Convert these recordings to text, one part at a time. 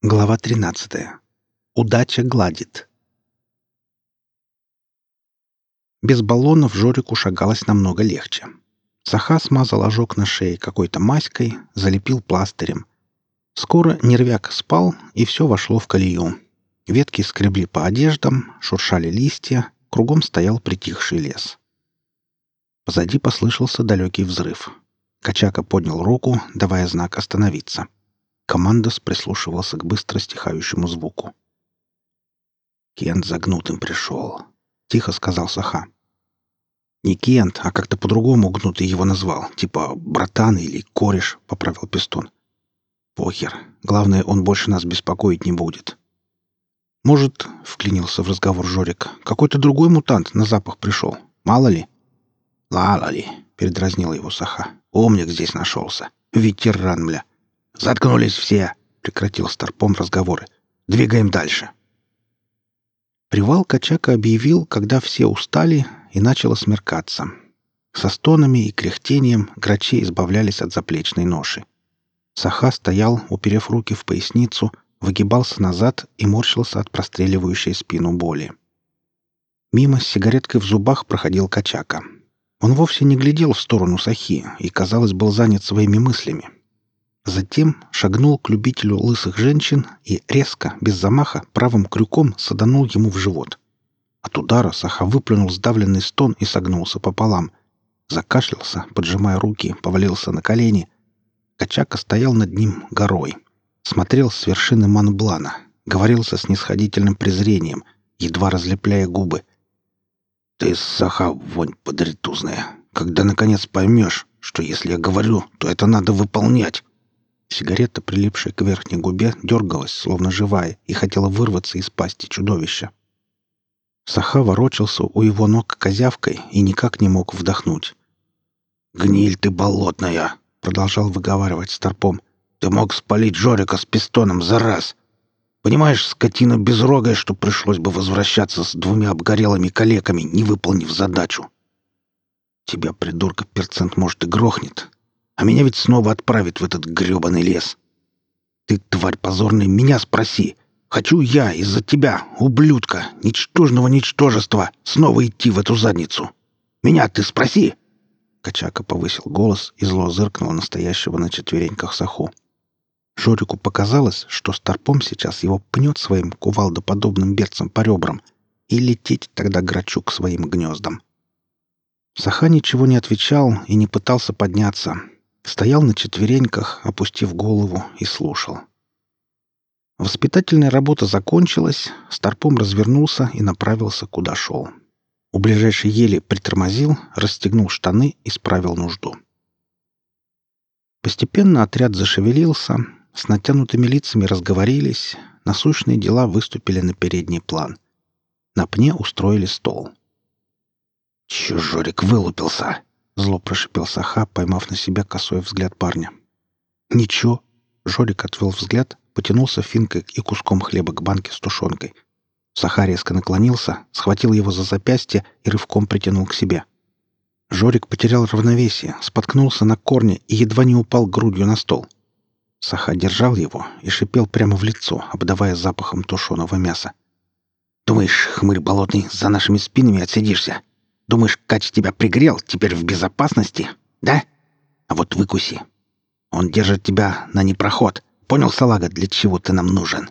Глава 13. Удача гладит. Без баллонов Жорику шагалось намного легче. Саха смазал ожог на шее какой-то маськой, залепил пластырем. Скоро нервяк спал, и все вошло в колею. Ветки скребли по одеждам, шуршали листья, кругом стоял притихший лес. Позади послышался далекий взрыв. Качака поднял руку, давая знак остановиться. — Командос прислушивался к быстро стихающему звуку. «Кент загнутым пришел», — тихо сказал Саха. «Не Кент, а как-то по-другому гнутый его назвал, типа братан или кореш», — поправил Пистон. «Похер. Главное, он больше нас беспокоить не будет». «Может, — вклинился в разговор Жорик, — какой-то другой мутант на запах пришел. Мало ли?» «Мало ли», — передразнил его Саха. «Умник здесь нашелся. Ветеран, мля. «Заткнулись все!» — прекратил Старпом разговоры. «Двигаем дальше!» Привал Качака объявил, когда все устали, и начало смеркаться. Со стонами и кряхтением грачи избавлялись от заплечной ноши. Саха стоял, уперев руки в поясницу, выгибался назад и морщился от простреливающей спину боли. Мимо с сигареткой в зубах проходил Качака. Он вовсе не глядел в сторону Сахи и, казалось, был занят своими мыслями. Затем шагнул к любителю лысых женщин и резко, без замаха, правым крюком саданул ему в живот. От удара Саха выплюнул сдавленный стон и согнулся пополам. Закашлялся, поджимая руки, повалился на колени. Качака стоял над ним горой. Смотрел с вершины Манблана, говорил со снисходительным презрением, едва разлепляя губы. «Ты, Саха, вонь подритузная, когда наконец поймешь, что если я говорю, то это надо выполнять!» Сигарета, прилипшая к верхней губе, дергалась, словно живая, и хотела вырваться из пасти чудовища. Саха ворочался у его ног козявкой и никак не мог вдохнуть. «Гниль ты болотная!» — продолжал выговаривать Старпом. «Ты мог спалить Жорика с пистоном за раз! Понимаешь, скотина безрогая, что пришлось бы возвращаться с двумя обгорелыми калеками, не выполнив задачу!» «Тебя, придурка, перцент, может, и грохнет, а меня ведь снова отправят в этот грёбаный лес. Ты, тварь позорная, меня спроси. Хочу я из-за тебя, ублюдка, ничтожного ничтожества, снова идти в эту задницу. Меня ты спроси!» Качака повысил голос и зло зыркнул настоящего на четвереньках Саху. Жорику показалось, что Старпом сейчас его пнет своим кувалдоподобным берцем по ребрам и лететь тогда грачу к своим гнездам. Саха ничего не отвечал и не пытался подняться, Стоял на четвереньках, опустив голову, и слушал. Воспитательная работа закончилась, Старпом развернулся и направился, куда шел. У ближайшей ели притормозил, расстегнул штаны и справил нужду. Постепенно отряд зашевелился, с натянутыми лицами разговорились, насущные дела выступили на передний план. На пне устроили стол. «Чё Жорик вылупился?» Зло прошипел Саха, поймав на себя косой взгляд парня. «Ничего». Жорик отвел взгляд, потянулся финкой и куском хлеба к банке с тушенкой. Саха резко наклонился, схватил его за запястье и рывком притянул к себе. Жорик потерял равновесие, споткнулся на корне и едва не упал грудью на стол. Саха держал его и шипел прямо в лицо, обдавая запахом тушеного мяса. «Думаешь, хмырь болотный, за нашими спинами отсидишься? Думаешь, Кач тебя пригрел, теперь в безопасности? Да? А вот выкуси. Он держит тебя на непроход. Понял, салага, для чего ты нам нужен?»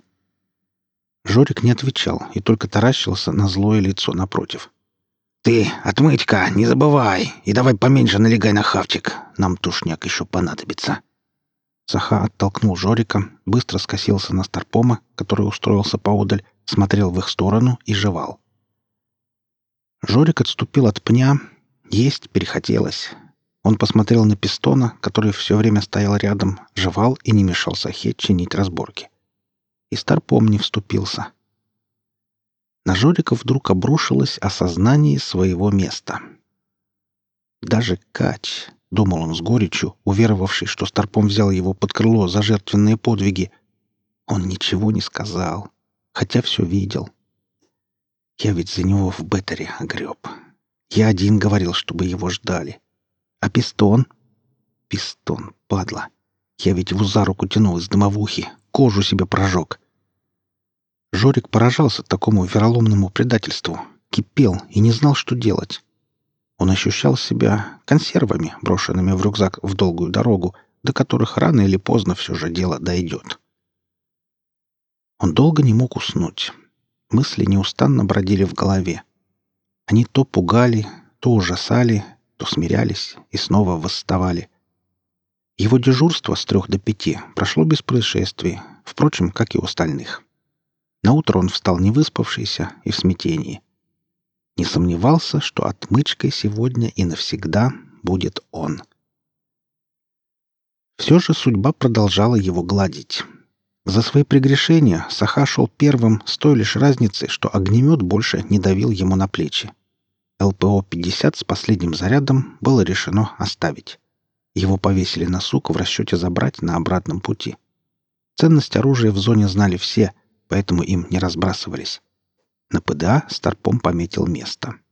Жорик не отвечал и только таращился на злое лицо напротив. «Ты, отмычка, не забывай, и давай поменьше налегай на хавчик. Нам тушняк еще понадобится». Саха оттолкнул Жорика, быстро скосился на Старпома, который устроился поодаль, смотрел в их сторону и жевал. Жорик отступил от пня. Есть перехотелось. Он посмотрел на пистона, который все время стоял рядом, жевал и не мешал Сахе чинить разборки. И Старпом не вступился. На Жорика вдруг обрушилось осознание своего места. Даже Кач, — думал он с горечью, уверовавший, что Старпом взял его под крыло за жертвенные подвиги, он ничего не сказал, хотя все видел — я ведь за него в беттере огреб. Я один говорил, чтобы его ждали. А пистон? Пистон, падла. Я ведь его за руку тянул из дымовухи. кожу себе прожег. Жорик поражался такому вероломному предательству, кипел и не знал, что делать. Он ощущал себя консервами, брошенными в рюкзак в долгую дорогу, до которых рано или поздно все же дело дойдет. Он долго не мог уснуть. Мысли неустанно бродили в голове. Они то пугали, то ужасали, то смирялись и снова восставали. Его дежурство с трех до пяти прошло без происшествий, впрочем, как и у остальных. Наутро он встал невыспавшийся и в смятении. Не сомневался, что отмычкой сегодня и навсегда будет он. Все же судьба продолжала его гладить. За свои прегрешения Саха шел первым с той лишь разницей, что огнемет больше не давил ему на плечи. ЛПО-50 с последним зарядом было решено оставить. Его повесили на сук в расчете забрать на обратном пути. Ценность оружия в зоне знали все, поэтому им не разбрасывались. На ПДА Старпом пометил место —